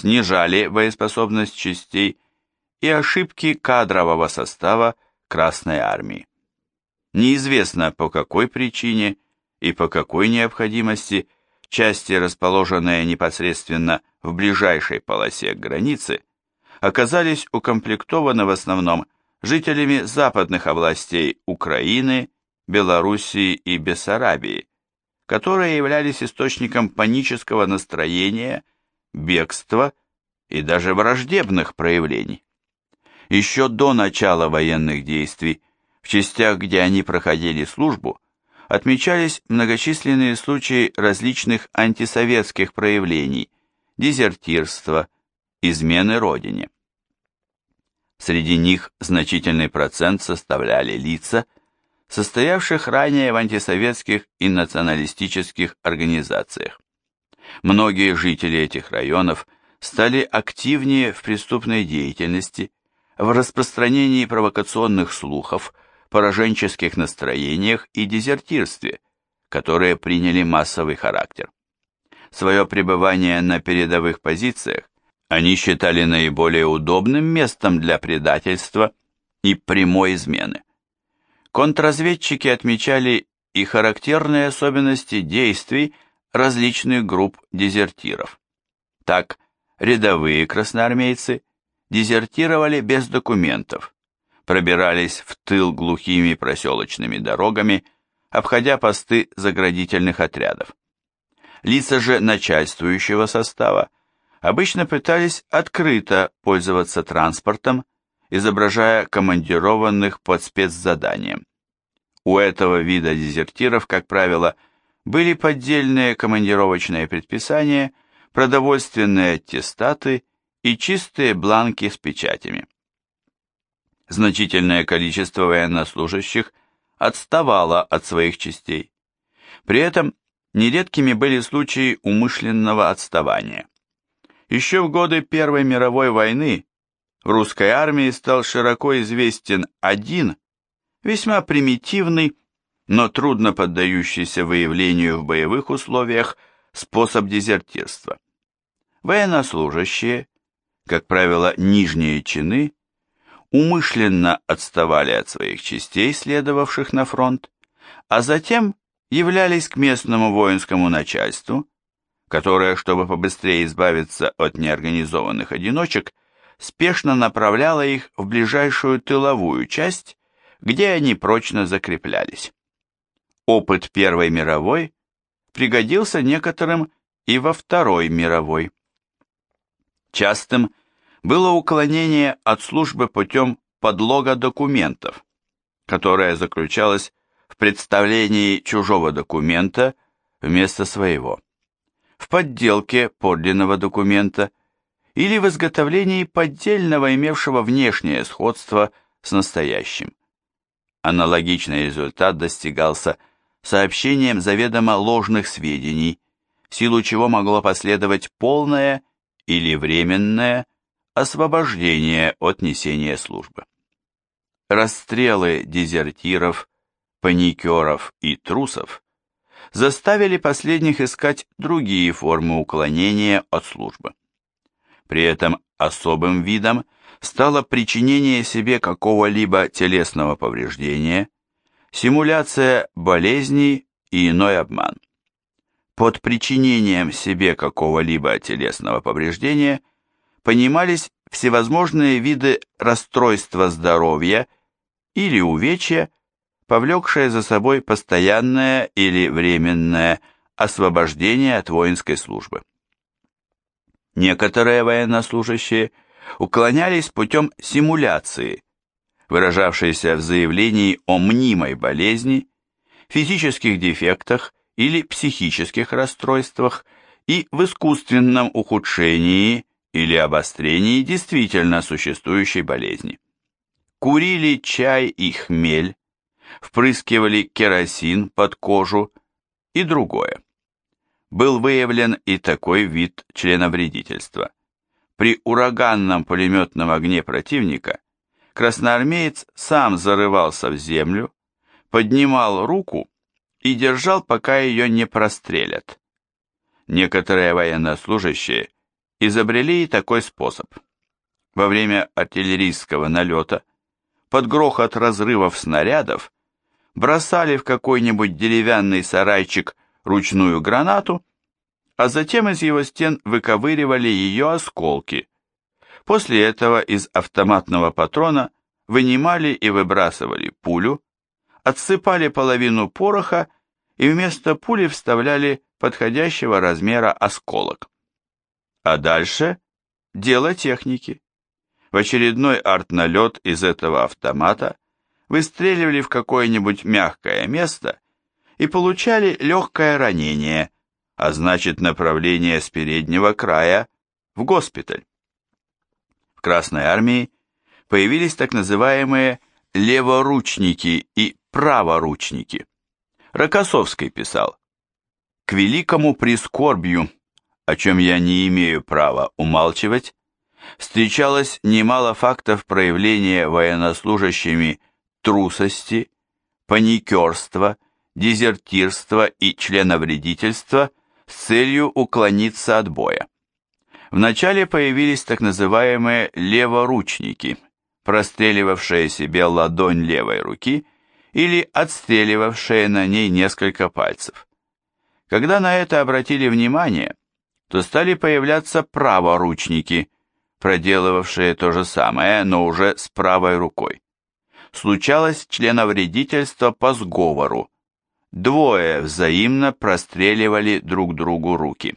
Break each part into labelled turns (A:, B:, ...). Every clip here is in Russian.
A: снижали боеспособность частей и ошибки кадрового состава Красной Армии. Неизвестно по какой причине и по какой необходимости части, расположенные непосредственно в ближайшей полосе границы, оказались укомплектованы в основном жителями западных областей Украины, Белоруссии и Бессарабии, которые являлись источником панического настроения, бегства и даже враждебных проявлений. Еще до начала военных действий в частях, где они проходили службу, отмечались многочисленные случаи различных антисоветских проявлений, дезертирства, измены родине. Среди них значительный процент составляли лица, состоявших ранее в антисоветских и националистических организациях. Многие жители этих районов стали активнее в преступной деятельности, в распространении провокационных слухов, пораженческих настроениях и дезертирстве, которые приняли массовый характер. Свое пребывание на передовых позициях они считали наиболее удобным местом для предательства и прямой измены. Контрразведчики отмечали и характерные особенности действий различных групп дезертиров. Так, рядовые красноармейцы дезертировали без документов, пробирались в тыл глухими проселочными дорогами, обходя посты заградительных отрядов. Лица же начальствующего состава обычно пытались открыто пользоваться транспортом, изображая командированных под спецзаданием. У этого вида дезертиров, как правило, были поддельные командировочные предписания, продовольственные аттестаты и чистые бланки с печатями. Значительное количество военнослужащих отставало от своих частей. При этом нередкими были случаи умышленного отставания. Еще в годы Первой мировой войны в русской армии стал широко известен один, весьма примитивный, но трудно поддающийся выявлению в боевых условиях способ дезертирства. Военнослужащие, как правило, нижние чины, умышленно отставали от своих частей, следовавших на фронт, а затем являлись к местному воинскому начальству, которая, чтобы побыстрее избавиться от неорганизованных одиночек, спешно направляла их в ближайшую тыловую часть, где они прочно закреплялись. Опыт Первой мировой пригодился некоторым и во Второй мировой. Частым было уклонение от службы путем подлога документов, которое заключалось в представлении чужого документа вместо своего в подделке подлинного документа или в изготовлении поддельного, имевшего внешнее сходство с настоящим. Аналогичный результат достигался сообщением заведомо ложных сведений, в силу чего могло последовать полное или временное освобождение от несения службы. Расстрелы дезертиров, паникеров и трусов заставили последних искать другие формы уклонения от службы. При этом особым видом стало причинение себе какого-либо телесного повреждения, симуляция болезней и иной обман. Под причинением себе какого-либо телесного повреждения понимались всевозможные виды расстройства здоровья или увечья, повлекшее за собой постоянное или временное освобождение от воинской службы. Некоторые военнослужащие уклонялись путем симуляции, выражавшейся в заявлении о мнимой болезни, физических дефектах или психических расстройствах и в искусственном ухудшении или обострении действительно существующей болезни. Курили чай и хмель, впрыскивали керосин под кожу и другое. Был выявлен и такой вид членовредительства. При ураганном пулеметном огне противника красноармеец сам зарывался в землю, поднимал руку и держал, пока ее не прострелят. Некоторые военнослужащие изобрели и такой способ. Во время артиллерийского налета под грохот разрывов снарядов бросали в какой-нибудь деревянный сарайчик ручную гранату, а затем из его стен выковыривали ее осколки. После этого из автоматного патрона вынимали и выбрасывали пулю, отсыпали половину пороха и вместо пули вставляли подходящего размера осколок. А дальше дело техники. В очередной артналет из этого автомата выстреливали в какое-нибудь мягкое место и получали легкое ранение, а значит направление с переднего края в госпиталь. Красной армии появились так называемые леворучники и праворучники. Рокоссовский писал, «К великому прискорбию, о чем я не имею права умалчивать, встречалось немало фактов проявления военнослужащими трусости, паникерства, дезертирства и членовредительства с целью уклониться от боя. Вначале появились так называемые леворучники, простреливавшие себе ладонь левой руки или отстреливавшие на ней несколько пальцев. Когда на это обратили внимание, то стали появляться праворучники, проделывавшие то же самое, но уже с правой рукой. Случалось членовредительство по сговору. Двое взаимно простреливали друг другу руки.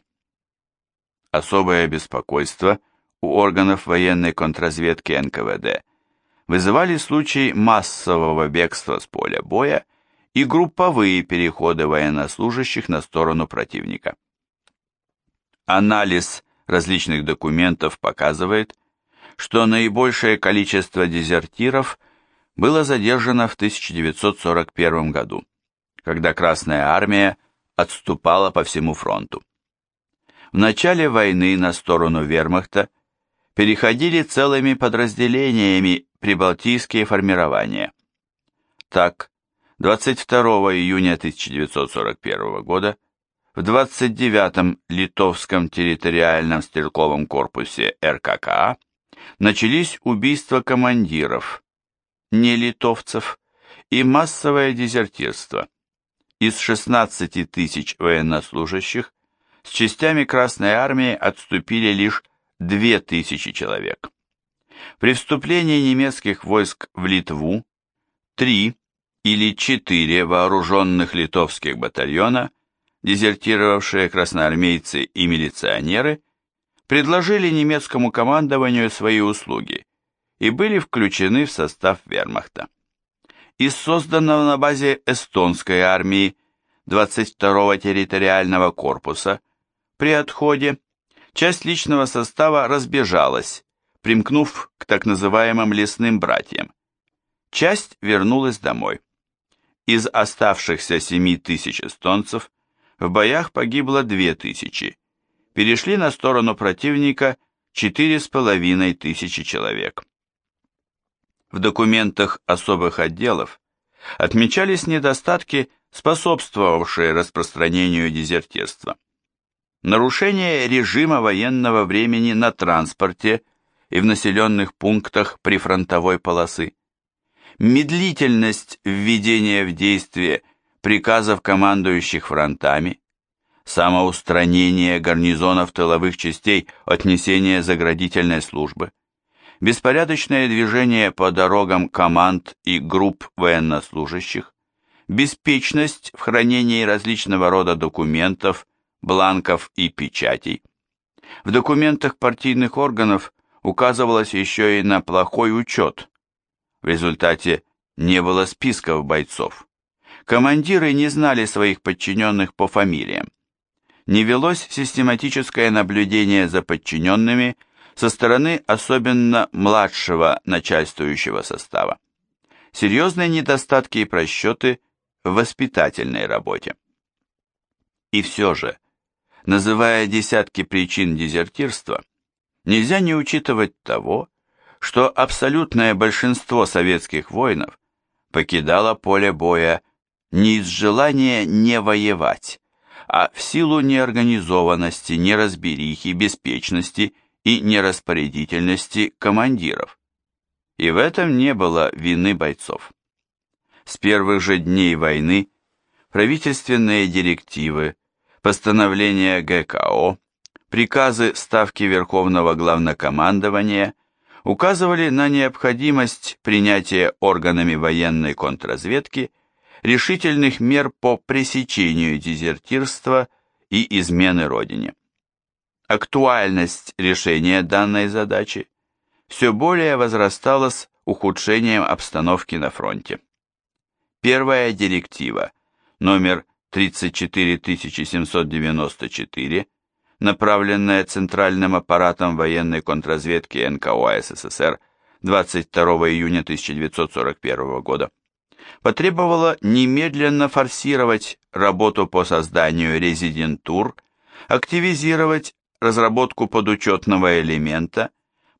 A: Особое беспокойство у органов военной контрразведки НКВД вызывали случаи массового бегства с поля боя и групповые переходы военнослужащих на сторону противника. Анализ различных документов показывает, что наибольшее количество дезертиров было задержано в 1941 году, когда Красная Армия отступала по всему фронту. В начале войны на сторону вермахта переходили целыми подразделениями прибалтийские формирования. Так, 22 июня 1941 года в 29-м Литовском территориальном стрелковом корпусе РККА начались убийства командиров, не литовцев, и массовое дезертирство. Из 16 тысяч военнослужащих с частями Красной Армии отступили лишь 2000 человек. При вступлении немецких войск в Литву три или четыре вооруженных литовских батальона, дезертировавшие красноармейцы и милиционеры, предложили немецкому командованию свои услуги и были включены в состав вермахта. Из созданного на базе эстонской армии 22-го территориального корпуса при отходе часть личного состава разбежалась, примкнув к так называемым лесным братьям. Часть вернулась домой. Из оставшихся 7 тысяч эстонцев в боях погибло 2 тысячи. Перешли на сторону противника 4,5 тысячи человек. В документах особых отделов отмечались недостатки, способствовавшие распространению дезертирства. Нарушение режима военного времени на транспорте – и в населенных пунктах прифронтовой полосы. Медлительность введения в действие приказов командующих фронтами, самоустранение гарнизонов тыловых частей от несения заградительной службы, беспорядочное движение по дорогам команд и групп военнослужащих, беспечность в хранении различного рода документов, бланков и печатей. В документах партийных органов указывалось еще и на плохой учет. В результате не было списков бойцов. Командиры не знали своих подчиненных по фамилиям. Не велось систематическое наблюдение за подчиненными со стороны особенно младшего начальствующего состава. Серьезные недостатки и просчеты в воспитательной работе. И все же, называя десятки причин дезертирства, нельзя не учитывать того, что абсолютное большинство советских воинов покидало поле боя не из желания не воевать, а в силу неорганизованности, неразберихи, беспечности и нераспорядительности командиров. И в этом не было вины бойцов. С первых же дней войны правительственные директивы, постановления ГКО, приказы Ставки Верховного Главнокомандования указывали на необходимость принятия органами военной контрразведки решительных мер по пресечению дезертирства и измены Родине. Актуальность решения данной задачи все более возрастала с ухудшением обстановки на фронте. Первая директива, номер 34794, направленная Центральным аппаратом военной контрразведки НКО СССР 22 июня 1941 года, потребовала немедленно форсировать работу по созданию резидентур, активизировать разработку подучетного элемента,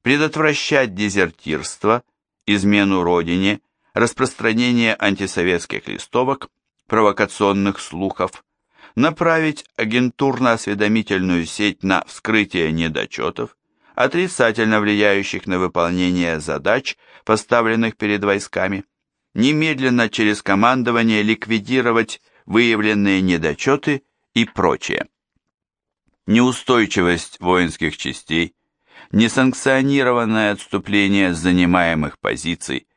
A: предотвращать дезертирство, измену родине, распространение антисоветских листовок, провокационных слухов, направить агентурно-осведомительную сеть на вскрытие недочетов, отрицательно влияющих на выполнение задач, поставленных перед войсками, немедленно через командование ликвидировать выявленные недочеты и прочее. Неустойчивость воинских частей, несанкционированное отступление с занимаемых позиций,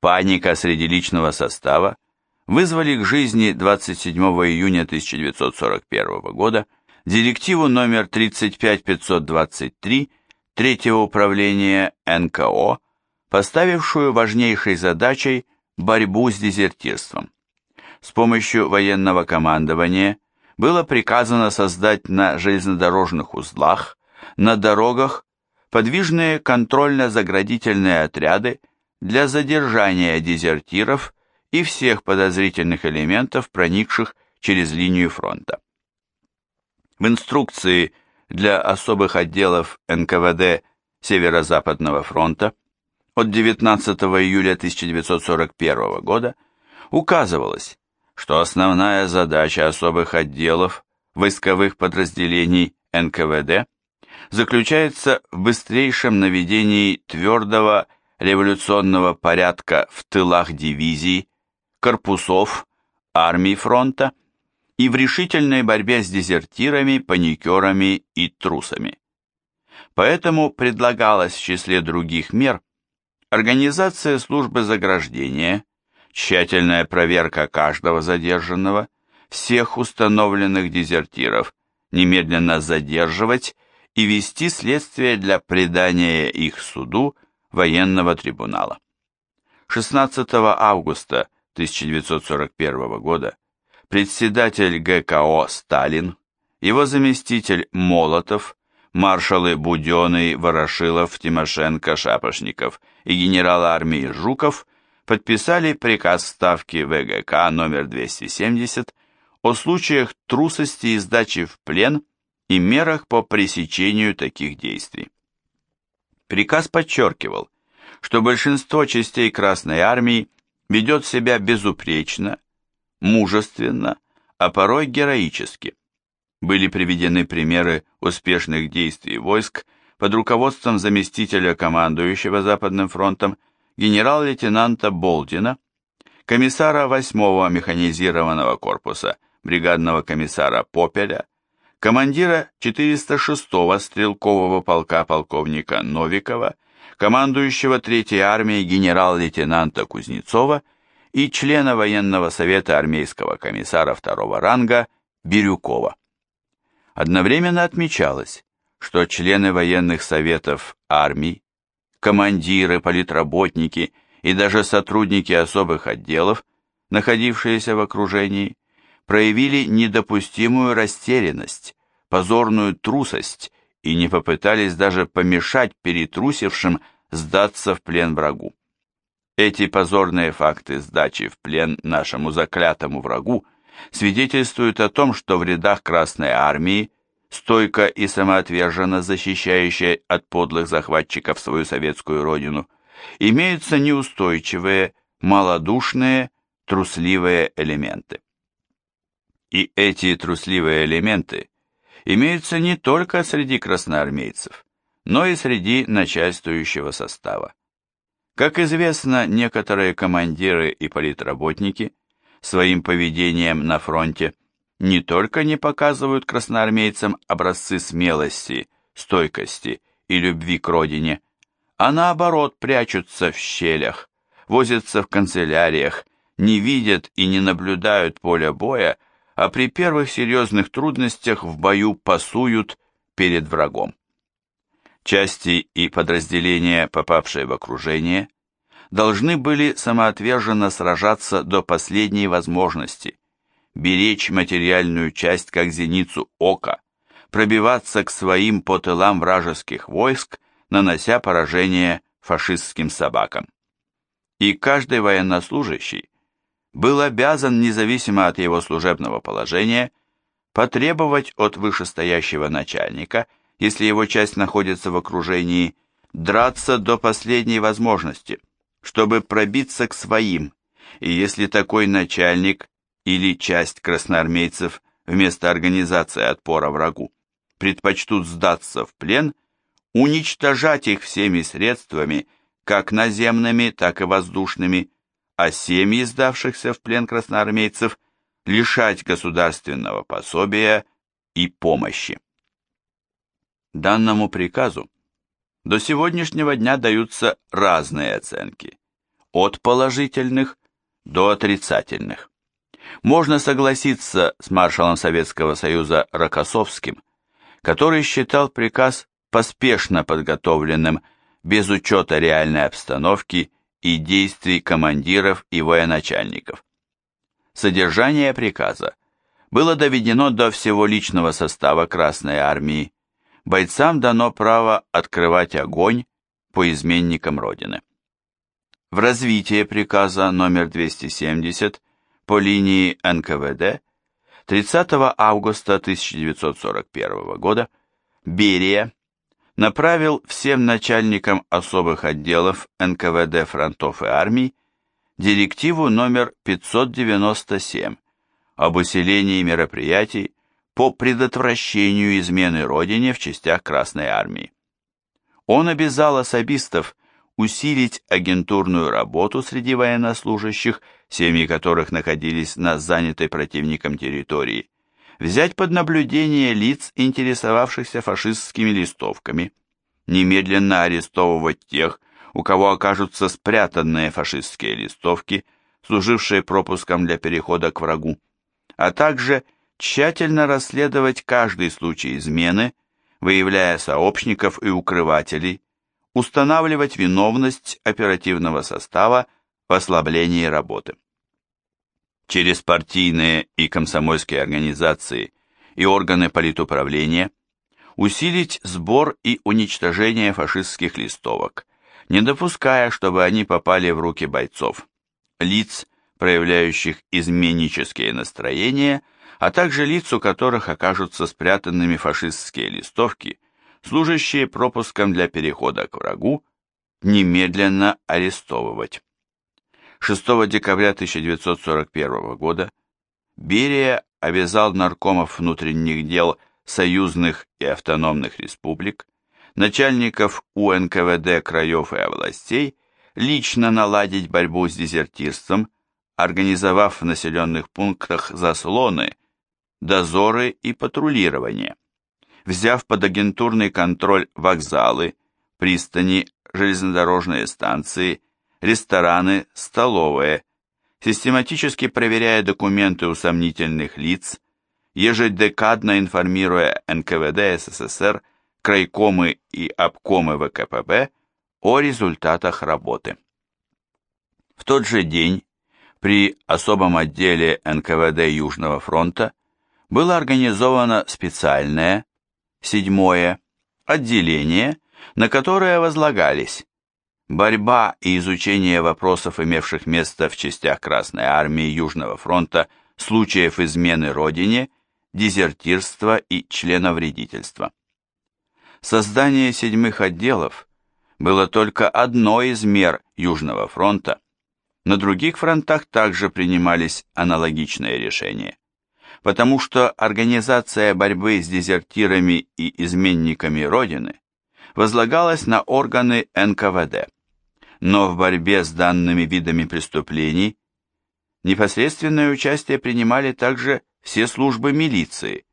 A: паника среди личного состава вызвали к жизни 27 июня 1941 года директиву номер 35523 Третьего управления НКО, поставившую важнейшей задачей борьбу с дезертирством. С помощью военного командования было приказано создать на железнодорожных узлах, на дорогах подвижные контрольно-заградительные отряды для задержания дезертиров и всех подозрительных элементов, проникших через линию фронта. В инструкции для особых отделов НКВД Северо-Западного фронта от 19 июля 1941 года указывалось, что основная задача особых отделов войсковых подразделений НКВД заключается в быстрейшем наведении твердого революционного порядка в тылах дивизий, корпусов, армий фронта и в решительной борьбе с дезертирами, паникерами и трусами. Поэтому предлагалось в числе других мер организация службы заграждения, тщательная проверка каждого задержанного, всех установленных дезертиров, немедленно задерживать и вести следствие для предания их суду военного трибунала. 16 августа 1941 года председатель ГКО Сталин, его заместитель Молотов, маршалы Буденный, Ворошилов, Тимошенко, Шапошников и генерал армии Жуков подписали приказ Ставки ВГК номер 270 о случаях трусости и сдачи в плен и мерах по пресечению таких действий. Приказ подчеркивал, что большинство частей Красной Армии ведет себя безупречно, мужественно, а порой героически. Были приведены примеры успешных действий войск под руководством заместителя командующего Западным фронтом генерал-лейтенанта Болдина, комиссара 8-го механизированного корпуса бригадного комиссара Попеля, командира 406-го стрелкового полка полковника Новикова, командующего 3-й армией генерал-лейтенанта Кузнецова и члена военного совета армейского комиссара второго ранга Бирюкова. Одновременно отмечалось, что члены военных советов армий, командиры, политработники и даже сотрудники особых отделов, находившиеся в окружении, проявили недопустимую растерянность, позорную трусость и не попытались даже помешать перетрусившим сдаться в плен врагу. Эти позорные факты сдачи в плен нашему заклятому врагу свидетельствуют о том, что в рядах Красной Армии, стойко и самоотверженно защищающей от подлых захватчиков свою советскую родину, имеются неустойчивые, малодушные, трусливые элементы. И эти трусливые элементы имеются не только среди красноармейцев, но и среди начальствующего состава. Как известно, некоторые командиры и политработники своим поведением на фронте не только не показывают красноармейцам образцы смелости, стойкости и любви к родине, а наоборот прячутся в щелях, возятся в канцеляриях, не видят и не наблюдают поля боя, а при первых серьезных трудностях в бою пасуют перед врагом. Части и подразделения, попавшие в окружение, должны были самоотверженно сражаться до последней возможности, беречь материальную часть как зеницу ока, пробиваться к своим по тылам вражеских войск, нанося поражение фашистским собакам. И каждый военнослужащий был обязан, независимо от его служебного положения, потребовать от вышестоящего начальника, если его часть находится в окружении, драться до последней возможности, чтобы пробиться к своим, и если такой начальник или часть красноармейцев вместо организации отпора врагу предпочтут сдаться в плен, уничтожать их всеми средствами, как наземными, так и воздушными, а семьи сдавшихся в плен красноармейцев лишать государственного пособия и помощи. Данному приказу до сегодняшнего дня даются разные оценки, от положительных до отрицательных. Можно согласиться с маршалом Советского Союза Рокоссовским, который считал приказ поспешно подготовленным без учета реальной обстановки и действий командиров и военачальников. Содержание приказа было доведено до всего личного состава Красной Армии. Бойцам дано право открывать огонь по изменникам Родины. В развитие приказа номер 270 по линии НКВД 30 августа 1941 года Берия направил всем начальникам особых отделов НКВД фронтов и армий директиву номер 597 об усилении мероприятий по предотвращению измены Родине в частях Красной Армии. Он обязал особистов усилить агентурную работу среди военнослужащих, семьи которых находились на занятой противником территории, взять под наблюдение лиц, интересовавшихся фашистскими листовками, немедленно арестовывать тех, у кого окажутся спрятанные фашистские листовки, служившие пропуском для перехода к врагу, а также тщательно расследовать каждый случай измены, выявляя сообщников и укрывателей, устанавливать виновность оперативного состава в ослаблении работы через партийные и комсомольские организации и органы политуправления усилить сбор и уничтожение фашистских листовок, не допуская, чтобы они попали в руки бойцов, лиц, проявляющих изменнические настроения, а также лиц, у которых окажутся спрятанными фашистские листовки, служащие пропуском для перехода к врагу, немедленно арестовывать. 6 декабря 1941 года Берия обязал наркомов внутренних дел союзных и автономных республик, начальников УНКВД краев и областей лично наладить борьбу с дезертирством, организовав в населенных пунктах заслоны, дозоры и патрулирование, взяв под агентурный контроль вокзалы, пристани, железнодорожные станции рестораны, столовые, систематически проверяя документы у сомнительных лиц, ежедекадно информируя НКВД СССР, крайкомы и обкомы ВКПБ о результатах работы. В тот же день при особом отделе НКВД Южного фронта было организовано специальное, седьмое, отделение, на которое возлагались Борьба и изучение вопросов, имевших место в частях Красной Армии Южного фронта, случаев измены Родине, дезертирства и членовредительства. Создание седьмых отделов было только одной из мер Южного фронта. На других фронтах также принимались аналогичные решения. потому что организация борьбы с дезертирами и изменниками Родины возлагалась на органы НКВД. Но в борьбе с данными видами преступлений непосредственное участие принимали также все службы милиции,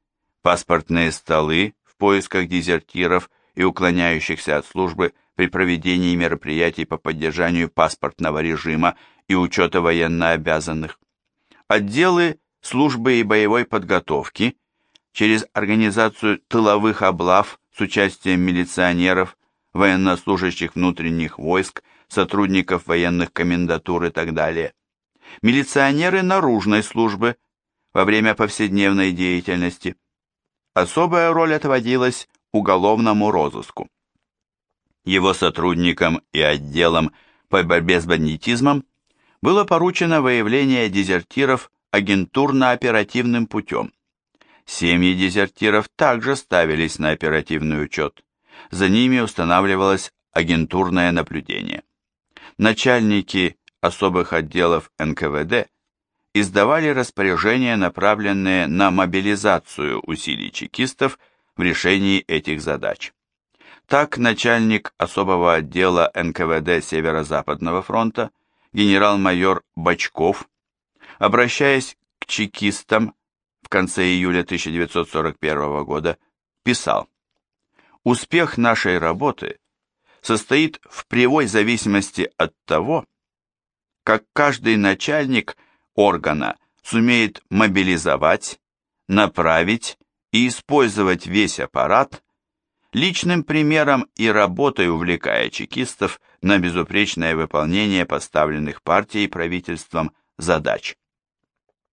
A: паспортные столы в поисках дезертиров и уклоняющихся от службы при проведении мероприятий по поддержанию паспортного режима и учета военнообязанных, отделы службы и боевой подготовки через организацию тыловых облав с участием милиционеров, военнослужащих внутренних войск, сотрудников военных комендатур и так далее. Милиционеры наружной службы во время повседневной деятельности. Особая роль отводилась уголовному розыску. Его сотрудникам и отделам по борьбе с бандитизмом было поручено выявление дезертиров агентурно-оперативным путем. Семьи дезертиров также ставились на оперативный учет. За ними устанавливалось агентурное наблюдение. Начальники особых отделов НКВД издавали распоряжения, направленные на мобилизацию усилий чекистов в решении этих задач. Так начальник особого отдела НКВД Северо-Западного фронта генерал-майор Бачков, обращаясь к чекистам в конце июля 1941 года, писал «Успех нашей работы состоит в прямой зависимости от того, как каждый начальник органа сумеет мобилизовать, направить и использовать весь аппарат, личным примером и работой увлекая чекистов на безупречное выполнение поставленных партией и правительством задач.